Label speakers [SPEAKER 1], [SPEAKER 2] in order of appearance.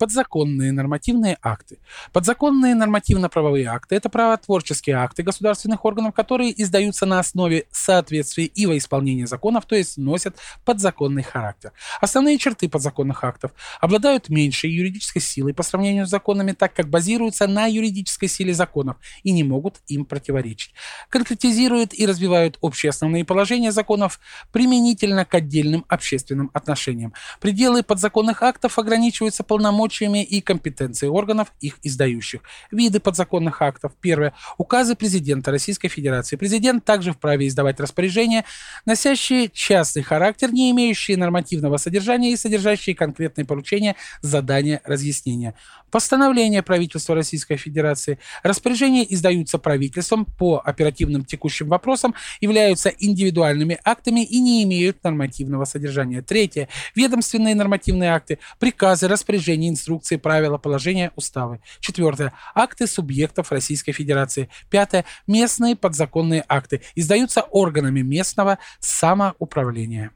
[SPEAKER 1] Подзаконные нормативные акты. Подзаконные нормативно-правовые акты – это правотворческие акты государственных органов, которые издаются на основе соответствия и во исполнение законов, то есть носят подзаконный характер. Основные черты подзаконных актов обладают меньшей юридической силой по сравнению с законами, так как базируются на юридической силе законов и не могут им противоречить. Конкретизируют и развивают общие основные положения законов применительно к отдельным общественным отношениям. Пределы подзаконных актов ограничиваются полномочиями полномочиями и компетенцией органов, их издающих. Виды подзаконных актов. Первое. Указы президента Российской Федерации. Президент также вправе издавать распоряжения, носящие частный характер, не имеющие нормативного содержания и содержащие конкретные поручения, задания, разъяснения. Постановления правительства Российской Федерации. Распоряжения издаются правительством по оперативным текущим вопросам, являются индивидуальными актами и не имеют нормативного содержания. Третье. Ведомственные нормативные акты, приказы, распоряжения, инструкции, правила, положения, уставы. Четвертое. Акты субъектов Российской Федерации. Пятое. Местные подзаконные акты. Издаются органами местного самоуправления.